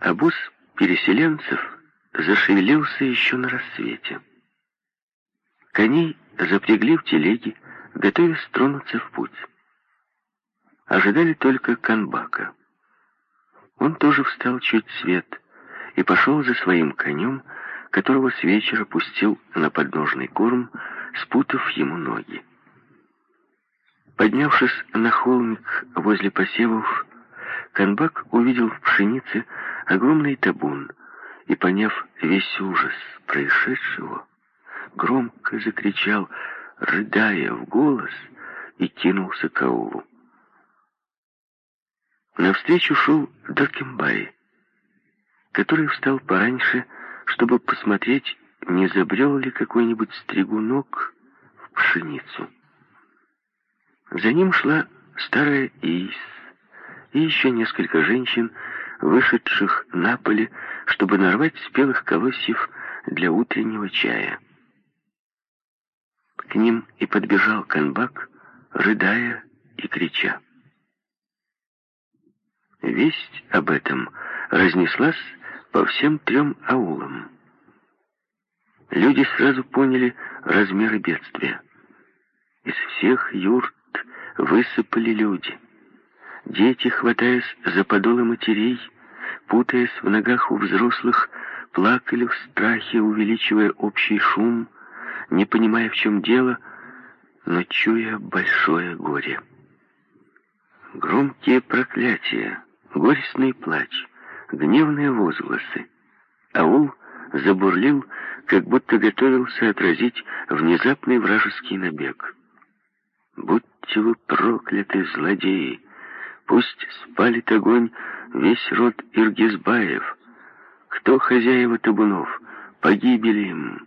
Обоз переселенцев зашевелился еще на рассвете. Коней запрягли в телеги, готовясь тронуться в путь. Ожидали только Канбака. Он тоже встал чуть свет и пошел за своим конем, которого с вечера пустил на подножный корм, спутав ему ноги. Поднявшись на холмик возле посевов, Канбак увидел в пшенице огромный табун и, поняв весь ужас происшедшего, громко закричал, рыдая в голос, и кинулся к аулу. Навстречу шел Доркембай, который встал пораньше, чтобы посмотреть, не забрел ли какой-нибудь стригунок в пшеницу. За ним шла старая Ис и еще несколько женщин, вышедших на поле, чтобы нарвать спелых колосьев для утреннего чая. К ним и подбежал Канбак, рыдая и крича. Весть об этом разнеслась по всем трем аулам. Люди сразу поняли размеры бедствия. Из всех юрт высыпали люди. Дети, хватаясь за подолы матерей, путаясь в ногах у взрослых, плакали в страхе, увеличивая общий шум, не понимая, в чем дело, но чуя большое горе. Громкие проклятия, горестный плач, гневные возгласы. Аул забурлил, как будто готовился отразить внезапный вражеский набег. «Будьте вы прокляты, злодеи! Пусть спалит огонь весь род Иргизбаев. Кто хозяева табунов? Погибели им!»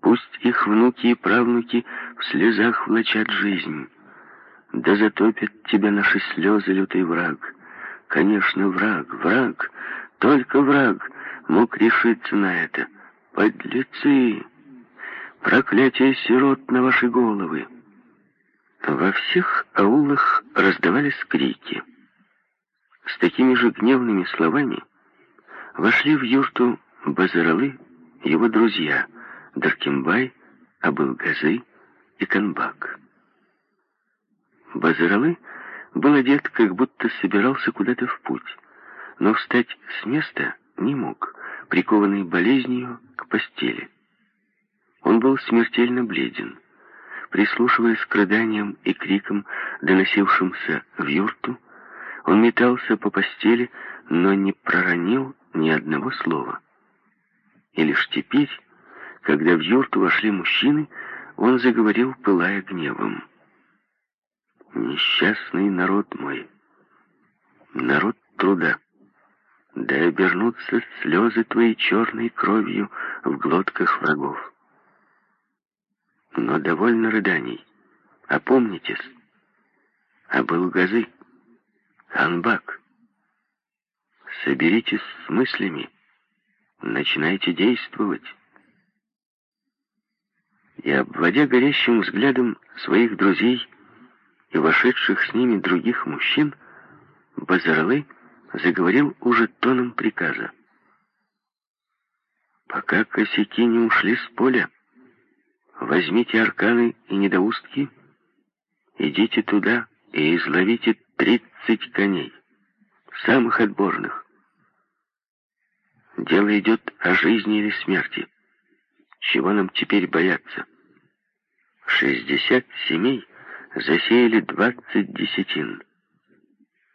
Пусть их внуки и правнуки в слезах влачат жизнь. Да затопят тебя наши слезы, лютый враг. Конечно, враг, враг, только враг мог решиться на это. Подлецы! Проклятие сирот на ваши головы! Во всех аулах раздавались крики. С такими же гневными словами вошли в юрту Базаралы, его друзья — Даркимбай, Абылгазы и Канбак. Базаралы был одет, как будто собирался куда-то в путь, но встать с места не мог, прикованный болезнью к постели. Он был смертельно бледен. Прислушиваясь к рыданиям и крикам, доносившимся в юрту, он метался по постели, но не проронил ни одного слова. И лишь теперь когда в юрту вошли мужчины, он заговорил, пылая гневом. «Несчастный народ мой, народ труда, да обернутся слезы твои черной кровью в глотках врагов. Но довольно рыданий, опомнитесь, а был газы, Анбак. Соберитесь с мыслями, начинайте действовать» и, обводя горящим взглядом своих друзей и вошедших с ними других мужчин, Базарлы заговорил уже тоном приказа. «Пока косяки не ушли с поля, возьмите арканы и недоустки, идите туда и изловите тридцать коней, самых отборных. Дело идет о жизни или смерти». Чего нам теперь бояться? Шестьдесят семей засеяли двадцать десятин.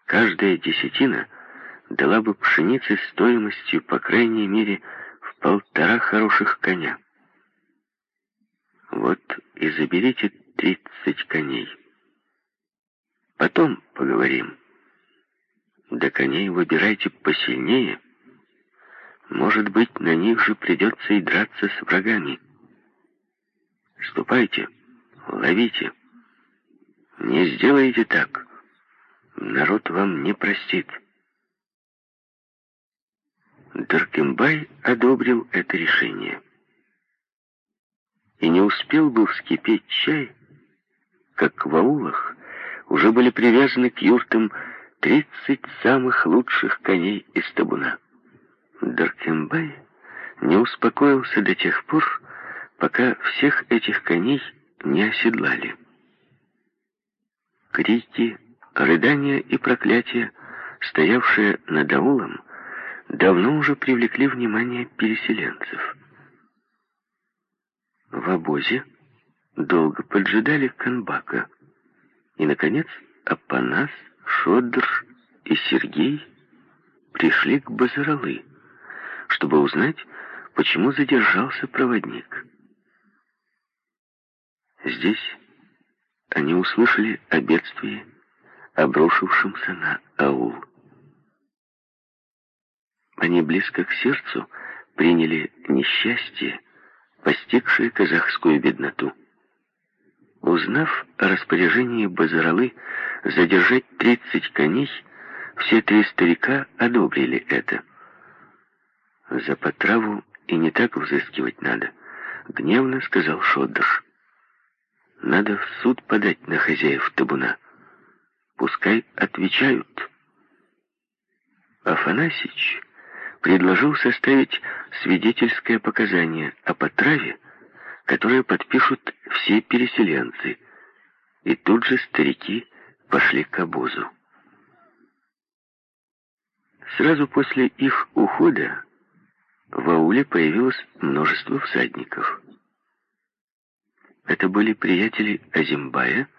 Каждая десятина дала бы пшеницы стоимостью, по крайней мере, в полтора хороших коня. Вот и заберите тридцать коней. Потом поговорим. До коней выбирайте посильнее — может быть, на них же придется и драться с врагами. Ступайте, ловите. Не сделайте так. Народ вам не простит. Даркембай одобрил это решение. И не успел бы вскипеть чай, как в аулах уже были привязаны к юртам тридцать самых лучших коней из табуна. Даркембай не успокоился до тех пор, пока всех этих коней не оседлали. Крики, рыдания и проклятия, стоявшие над аулом, давно уже привлекли внимание переселенцев. В обозе долго поджидали Канбака, и, наконец, Апанас, Шодр и Сергей пришли к Базаралы, чтобы узнать, почему задержался проводник. Здесь они услышали о бедствии, обрушившемся на аул. Они близко к сердцу приняли несчастье, постигшее казахскую бедноту. Узнав о распоряжении Базаралы задержать тридцать коней, все три старика одобрили это. «За потраву и не так взыскивать надо», — гневно сказал Шоддыш. «Надо в суд подать на хозяев табуна. Пускай отвечают». Афанасич предложил составить свидетельское показание о потраве, которое подпишут все переселенцы, и тут же старики пошли к обозу. Сразу после их ухода в ауле появилось множество всадников. Это были приятели Азимбая,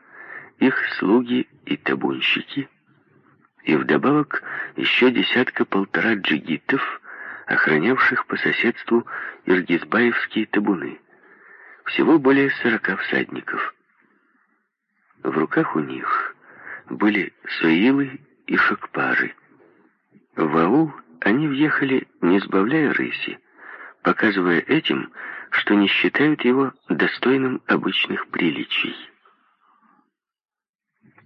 их слуги и табунщики, и вдобавок еще десятка-полтора джигитов, охранявших по соседству иргизбаевские табуны. Всего более сорока всадников. В руках у них были суилы и шакпары. В аул они въехали, не сбавляя рыси, показывая этим, что не считают его достойным обычных приличий.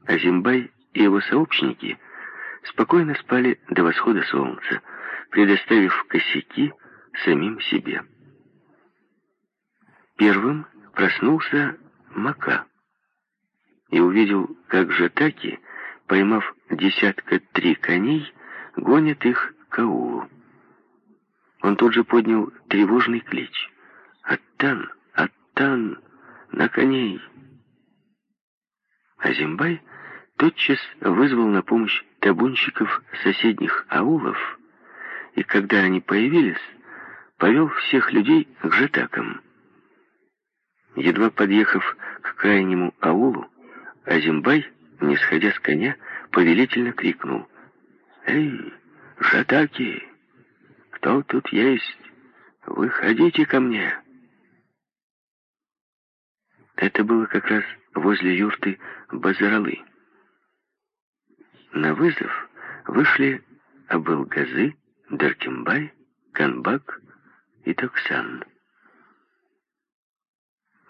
Азимбай и его сообщники спокойно спали до восхода солнца, предоставив косяки самим себе. Первым проснулся Мака и увидел, как жатаки, поймав десятка три коней, гонят их к аулу. Он тут же поднял тревожный клич. «Аттан! Аттан! На коней!» Азимбай тотчас вызвал на помощь табунщиков соседних аулов, и когда они появились, повел всех людей к жатакам. Едва подъехав к крайнему аулу, Азимбай, не сходя с коня, повелительно крикнул «Эй, жатаки, кто тут есть? Выходите ко мне!» Это было как раз возле юрты Базаралы. На вызов вышли Абылгазы, Даркимбай, Канбак и Токсан.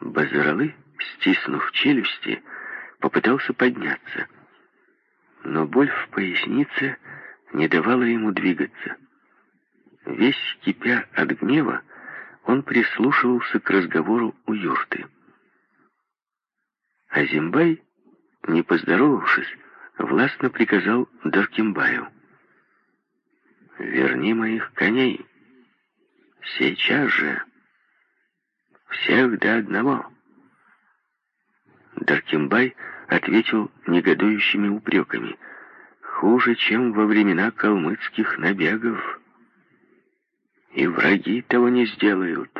Базаралы, стиснув челюсти, попытался подняться, но боль в пояснице не давала ему двигаться. Весь кипя от гнева, он прислушивался к разговору у юрты. А Зимбай, не поздоровавшись, властно приказал Даркимбаю. «Верни моих коней. Сейчас же. Всех до одного». Даркимбай ответил негодующими упреками. «Хуже, чем во времена калмыцких набегов. И враги того не сделают».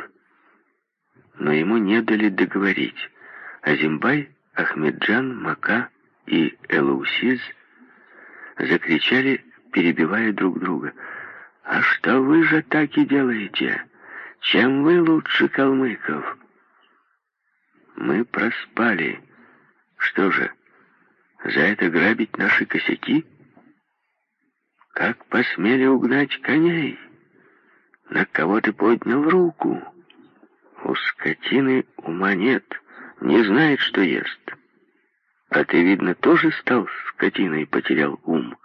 Но ему не дали договорить. Азимбай, Ахмеджан, Мака и Элаусиз закричали, перебивая друг друга. «А что вы же так и делаете? Чем вы лучше калмыков?» «Мы проспали», что же, за это грабить наши косяки? Как посмели угнать коней? На кого ты поднял руку? У скотины ума нет, не знает, что ест. А ты, видно, тоже стал скотиной потерял ум.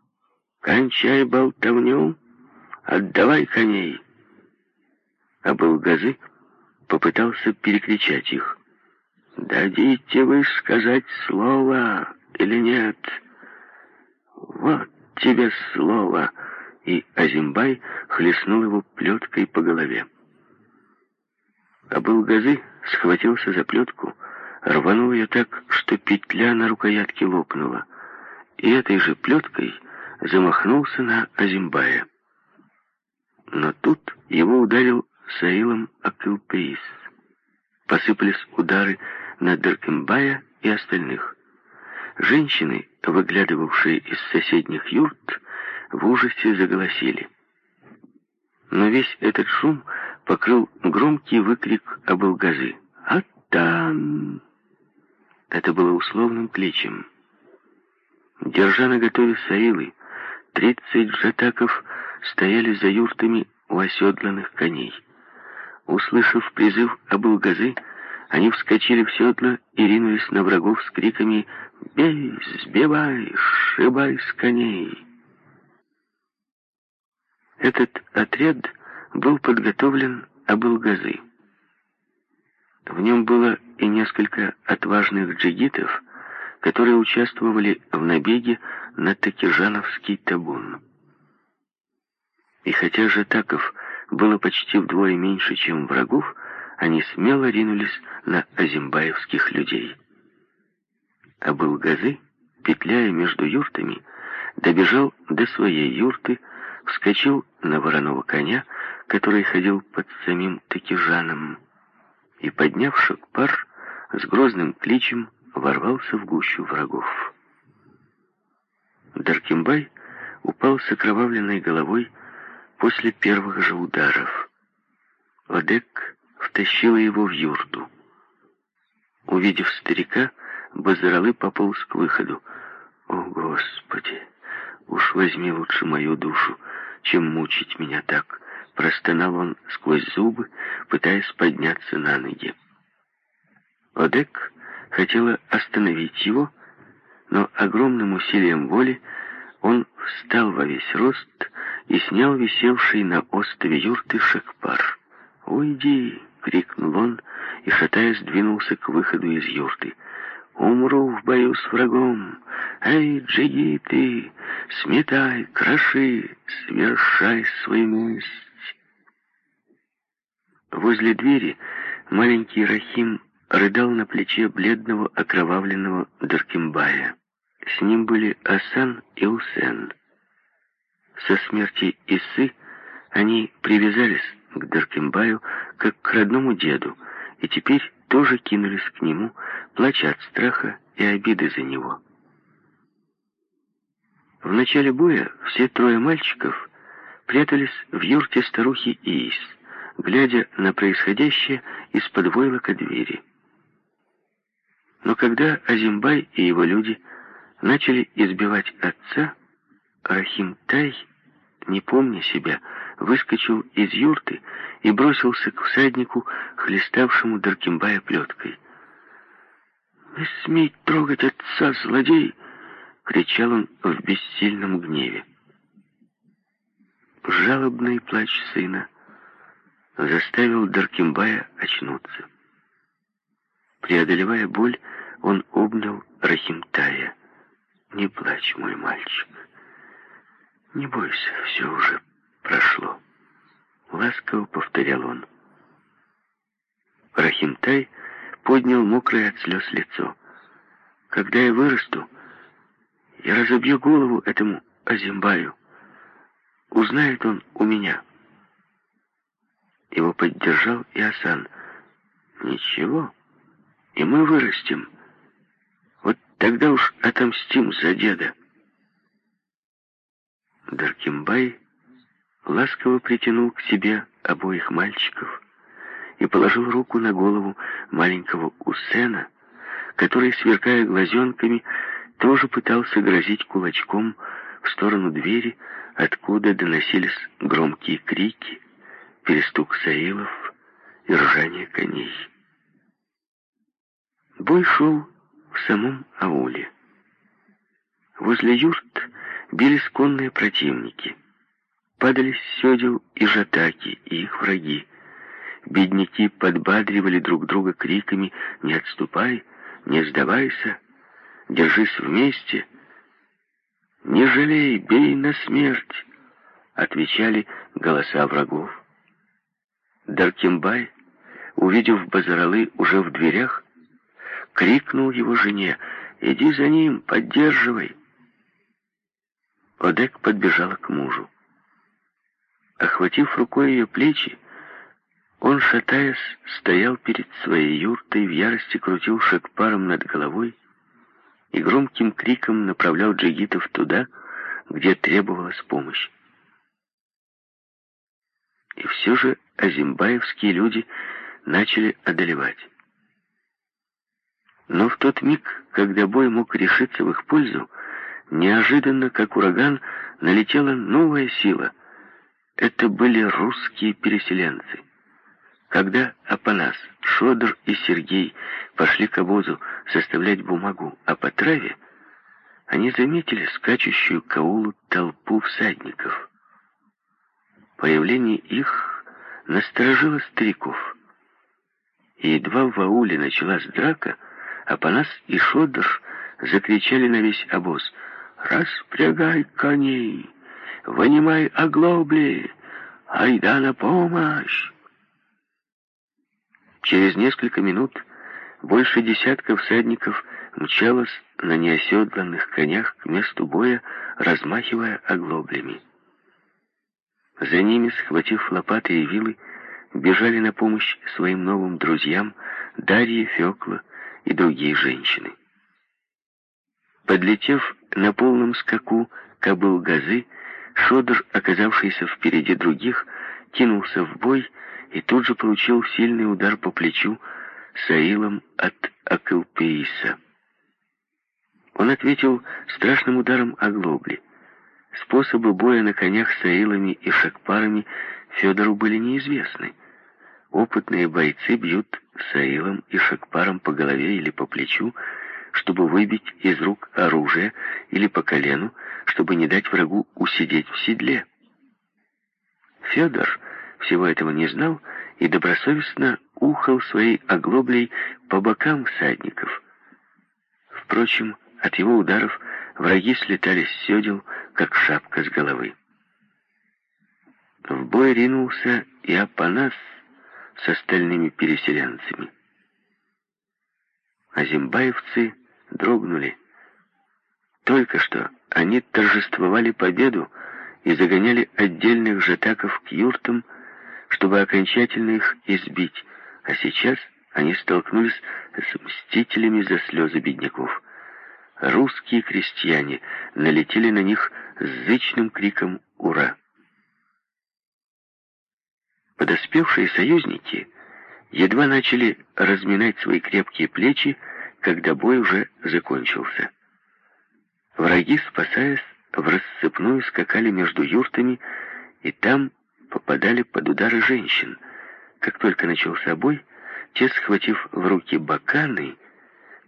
Кончай болтовню, отдавай коней. А Булгазы попытался перекричать их. Дадите вы сказать слово или нет? Вот тебе слово и Азимбай хлестнул его плеткой по голове. Абылгазы схватился за плетку, рванул ее так, что петля на рукоятке лопнула, и этой же плеткой замахнулся на Азимбая. Но тут его ударил Саилом Акылпеис. Посыпались удары на Деркембая и остальных. Женщины, выглядывавшие из соседних юрт, в ужасе заголосили. Но весь этот шум покрыл громкий выкрик Абылгазы. «Атан!» Это было условным кличем. Держа на готове саилы, тридцать джатаков стояли за юртами у оседланных коней. Услышав призыв Абылгазы, они вскочили в седло и ринулись на врагов с криками «Бей, сбивай, сшибай с коней!». Этот отряд был подготовлен Абылгазы. В нем было и несколько отважных джигитов, которые участвовали в набеге на Такижановский табун. И хотя Жатаков было почти вдвое меньше, чем врагов, они смело ринулись на азимбаевских людей. А Былгазы, петляя между юртами, добежал до своей юрты, вскочил на вороного коня, который ходил под самим Такижаном, и, подняв шагпар, с грозным кличем ворвался в гущу врагов. Даркимбай упал с окровавленной головой после первых же ударов. Одек втащила его в юрту. Увидев старика, Базаралы пополз к выходу. «О, Господи! Уж возьми лучше мою душу, чем мучить меня так!» Простонал он сквозь зубы, пытаясь подняться на ноги. Одек хотела остановить его, но огромным усилием воли он встал во весь рост и снял висевший на острове юрты шакпар. «Уйди!» — крикнул он и, шатаясь, двинулся к выходу из юрты. «Умру в бою с врагом! Эй, джигиты, сметай, кроши, свершай свою месть!» Возле двери маленький Рахим рыдал на плече бледного окровавленного Даркимбая. С ним были Асан и Усен. Со смерти Исы они привязались к Даркимбаю как к родному деду, и теперь тоже кинулись к нему, плача от страха и обиды за него. В начале боя все трое мальчиков прятались в юрте старухи Иис, глядя на происходящее из-под войлока двери. Но когда Азимбай и его люди начали избивать отца, Рахим Тай, не помня себя, выскочил из юрты и бросился к всаднику, хлеставшему Даркимбая плеткой. «Не смей трогать отца, злодей!» — кричал он в бессильном гневе. Жалобный плач сына заставил Даркимбая очнуться. Преодолевая боль, он обнял Рахимтая. «Не плачь, мой мальчик. Не бойся, все уже прошло». Ласково повторял он. Рахимтай поднял мокрое от слез лицо. «Когда я вырасту, я разобью голову этому Азимбаю. Узнает он у меня». Его поддержал и Асан. «Ничего, и мы вырастем. Вот тогда уж отомстим за деда». Даркимбай ласково притянул к себе обоих мальчиков и положил руку на голову маленького Усена, который, сверкая глазенками, тоже пытался грозить кулачком в сторону двери, откуда доносились громкие крики, перестук саилов и ржание коней. Бой шел в самом ауле. Возле юрт бились конные противники. Падали с седел и жатаки, и их враги. Бедняки подбадривали друг друга криками «Не отступай! Не сдавайся! Держись вместе! Не жалей! Бей на смерть!» отвечали голоса врагов. Даркимбай, увидев Базаралы уже в дверях, крикнул его жене «Иди за ним, поддерживай!» Одек подбежала к мужу. Охватив рукой ее плечи, он, шатаясь, стоял перед своей юртой, в ярости крутил шагпаром над головой и громким криком направлял джигитов туда, где требовалась помощь. И все же азимбаевские люди начали одолевать. Но в тот миг, когда бой мог решиться в их пользу, неожиданно, как ураган, налетела новая сила. Это были русские переселенцы. Когда Апанас, Шодор и Сергей пошли к обозу составлять бумагу о потраве, они заметили скачущую к аулу толпу всадников. Появление их насторожило стариков. И едва в ауле началась драка, Апанас и Шодор закричали на весь обоз «Распрягай коней! Вынимай оглобли! Айда на помощь!» Через несколько минут больше десятка всадников мчалось на неоседланных конях к месту боя, размахивая оглоблями. За ними, схватив лопаты и вилы, бежали на помощь своим новым друзьям Дарья, Фёкла и другие женщины. Подлетев на полном скаку кобыл газы, Шодор, оказавшийся впереди других, кинулся в бой и тут же получил сильный удар по плечу Саилом от Акылпеиса. Он ответил страшным ударом оглобли. Способы боя на конях с Аилами и шакпарами Федору были неизвестны. Опытные бойцы бьют Саилом и шакпаром по голове или по плечу, чтобы выбить из рук оружие, или по колену, чтобы не дать врагу усидеть в седле. Федор всего этого не знал и добросовестно ухал своей оглоблей по бокам всадников. Впрочем, от его ударов враги слетали с седел, как шапка с головы. В бой ринулся и Апанас с остальными переселенцами. А зимбаевцы дрогнули. Только что они торжествовали победу и загоняли отдельных жатаков к юртам, чтобы окончательно их избить, а сейчас они столкнулись с мстителями за слезы бедняков. Русские крестьяне налетели на них с зычным криком «Ура!». Подоспевшие союзники едва начали разминать свои крепкие плечи, когда бой уже закончился. Враги, спасаясь, в рассыпную скакали между юртами, и там попадали под удары женщин. Как только начался бой, те, схватив в руки баканы,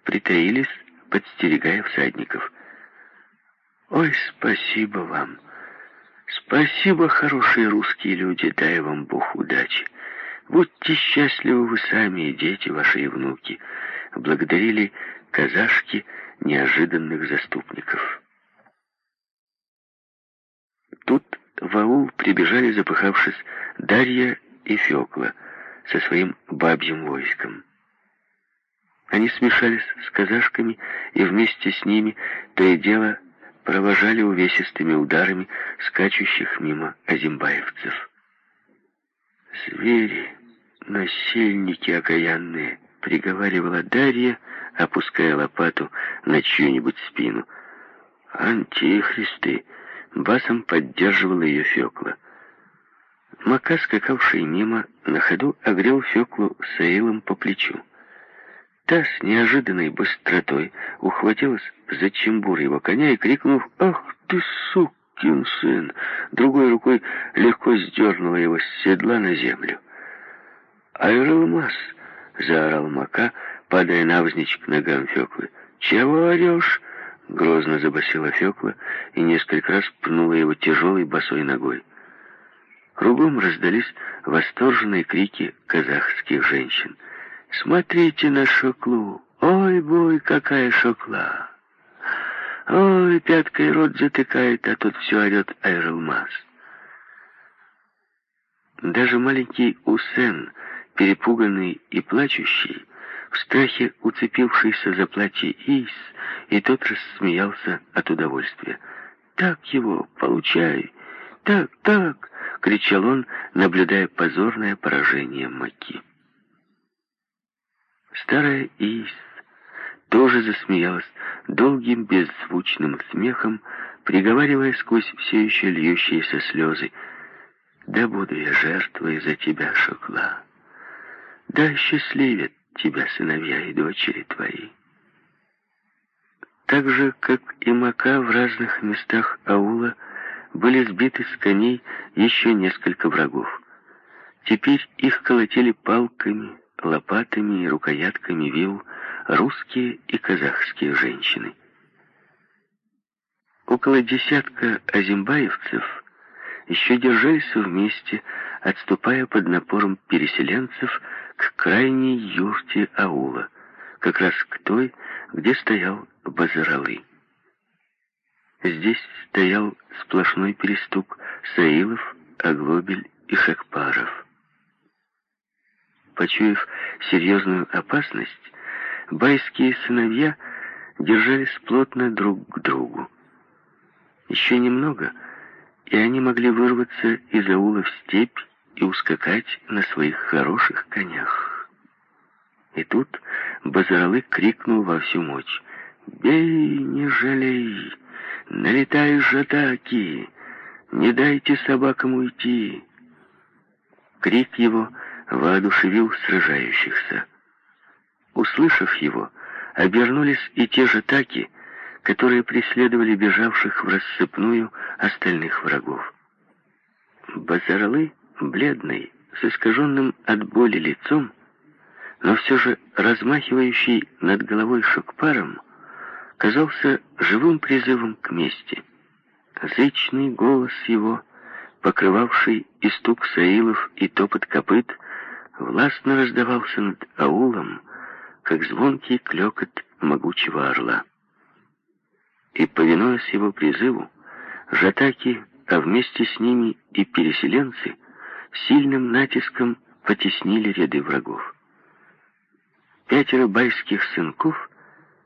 притаились, подстерегая всадников. «Ой, спасибо вам! Спасибо, хорошие русские люди, дай вам Бог удачи! Будьте счастливы вы сами и дети ваши и внуки!» Благодарили казашки неожиданных заступников. Тут в аул прибежали, запыхавшись, Дарья и Фёкла со своим бабьим войском. Они смешались с казашками и вместе с ними то и дело провожали увесистыми ударами скачущих мимо азимбаевцев. «Звери, насельники окаянные!» — приговаривала Дарья, опуская лопату на чью-нибудь спину. «Антихристы!» Басом поддерживала ее Фекла. Мака, скакавший мимо, на ходу огрел Феклу Саилом по плечу. Та с неожиданной быстротой ухватилась за чембур его коня и, крикнув «Ах ты, сукин сын!», другой рукой легко сдернула его с седла на землю. «Айралмас!» — заорал Мака, падая навзничь к ногам Феклы. «Чего орешь?» Грозно забасила Фёкла и несколько раз пнула его тяжелой босой ногой. Кругом раздались восторженные крики казахских женщин. «Смотрите на шоклу! Ой, бой, какая шокла! Ой, пяткой рот затыкает, а тут все орет Айрелмаз!» Даже маленький Усен, перепуганный и плачущий, в страхе уцепившийся за платье Ис, и тот рассмеялся от удовольствия. «Так его, получай! Так, так!» — кричал он, наблюдая позорное поражение Маки. Старая Ис тоже засмеялась долгим беззвучным смехом, приговаривая сквозь все еще льющиеся слезы. «Да буду я жертвой за тебя, Шокла. Да счастливят тебя сыновья и дочери твои». Так же, как и Мака в разных местах аула, были сбиты с коней еще несколько врагов. Теперь их колотили палками, лопатами и рукоятками вил русские и казахские женщины. Около десятка азимбаевцев еще держались вместе, отступая под напором переселенцев к крайней юрте аула, как раз к той, где стоял Базаралы. Здесь стоял сплошной перестук Саилов, Аглобель и Шакпаров. Почуяв серьезную опасность, байские сыновья держались плотно друг к другу. Еще немного, и они могли вырваться из аула в степь и ускакать на своих хороших конях. И тут Базаралы крикнул во всю мощь. «Бей, не жалей! Налетай жатаки! Не дайте собакам уйти!» Крик его воодушевил сражающихся. Услышав его, обернулись и те же таки, которые преследовали бежавших в рассыпную остальных врагов. Базаралы, бледный, с искаженным от боли лицом, но все же размахивающий над головой шокпаром, казался живым призывом к мести. Зычный голос его, покрывавший и стук саилов, и топот копыт, властно раздавался над аулом, как звонкий клекот могучего орла и, повинуясь его призыву, жатаки, а вместе с ними и переселенцы, сильным натиском потеснили ряды врагов. Пятеро байских сынков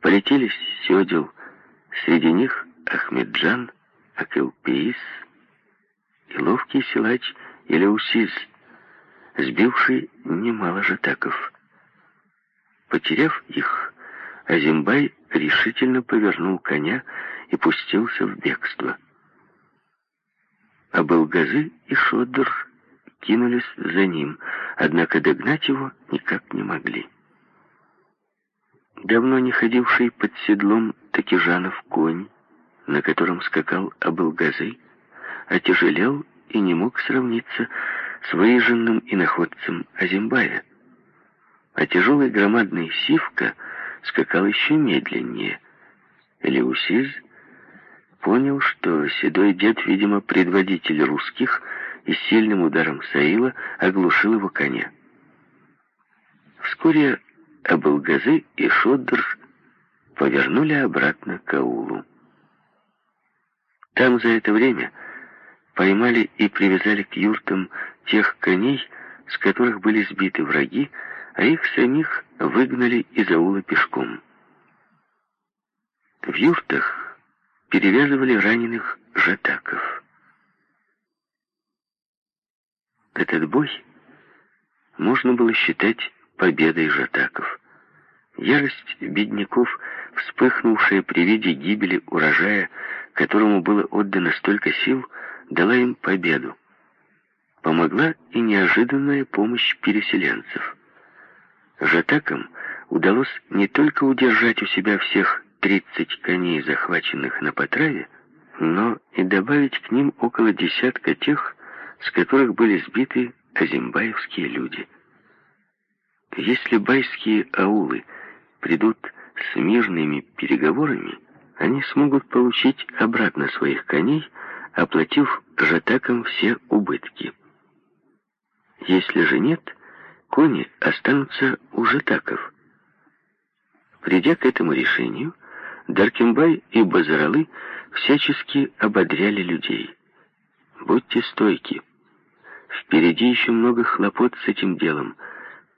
полетели с седел, среди них Ахмеджан, Акелпеис и ловкий силач Илеусиз, сбивший немало жатаков. Потеряв их, Азимбай решительно повернул коня и пустился в бегство. А Белгазы и Шодр кинулись за ним, однако догнать его никак не могли. Давно не ходивший под седлом Такижанов конь, на котором скакал Абылгазы, отяжелел и не мог сравниться с выезженным иноходцем Азимбая. А тяжелый громадный Сивка — скакал еще медленнее. Элеусиз понял, что седой дед, видимо, предводитель русских, и сильным ударом Саила оглушил его коня. Вскоре Абылгазы и Шодр повернули обратно к аулу. Там за это время поймали и привязали к юртам тех коней, с которых были сбиты враги, а их самих выгнали из аула пешком. В юртах перевязывали раненых жатаков. Этот бой можно было считать победой жатаков. Ярость бедняков, вспыхнувшая при виде гибели урожая, которому было отдано столько сил, дала им победу. Помогла и неожиданная помощь переселенцев. Жатакам удалось не только удержать у себя всех 30 коней, захваченных на Потраве, но и добавить к ним около десятка тех, с которых были сбиты азимбаевские люди. Если байские аулы придут с мирными переговорами, они смогут получить обратно своих коней, оплатив жатакам все убытки. Если же нет, кони останутся у жатаков. Придя к этому решению, Даркембай и Базаралы всячески ободряли людей. «Будьте стойки. Впереди еще много хлопот с этим делом.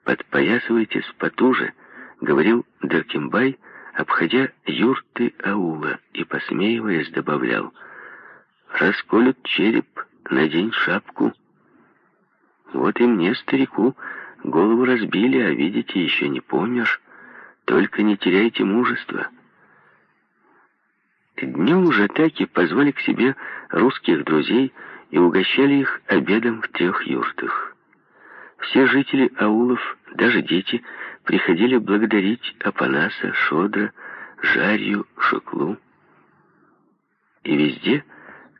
Подпоясывайтесь потуже, говорил Деркембай, обходя юрты аула и, посмеиваясь, добавлял, «Расколют череп, надень шапку». Вот и мне, старику, голову разбили, а видите, еще не помнишь. Только не теряйте мужества. Днем уже таки позвали к себе русских друзей и угощали их обедом в трех юртах. Все жители аулов, даже дети, приходили благодарить Апанаса, Шодра, Жарью, Шуклу. И везде,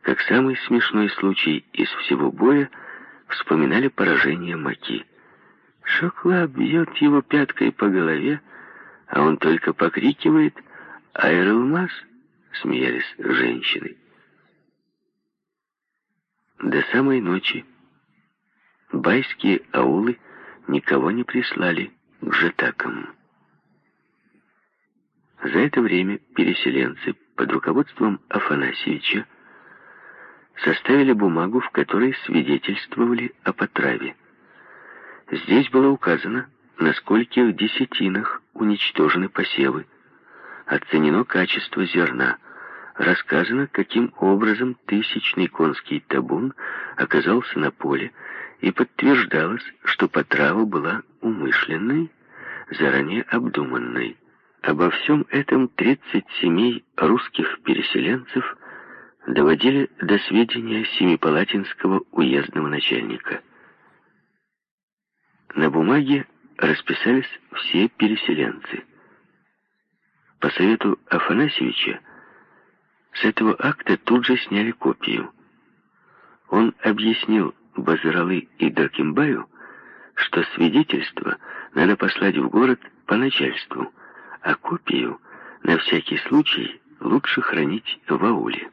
как самый смешной случай из всего боя, вспоминали поражение Маки. Шокла бьет его пяткой по голове, а он только покрикивает «Айрлмас!» — смеялись женщины. До самой ночи байские аулы никого не прислали к жетакам. За это время переселенцы под руководством Афанасьевича составили бумагу, в которой свидетельствовали о потраве. Здесь было указано, на скольких десятинах уничтожены посевы, оценено качество зерна, рассказано, каким образом тысячный конский табун оказался на поле, и подтверждалось, что потрава была умышленной, заранее обдуманной. Обо всем этом 30 семей русских переселенцев доводили до сведения Семипалатинского уездного начальника. На бумаге расписались все переселенцы. По совету Афанасьевича с этого акта тут же сняли копию. Он объяснил Базаралы и Дакимбаю, что свидетельство надо послать в город по начальству, а копию на всякий случай лучше хранить в ауле.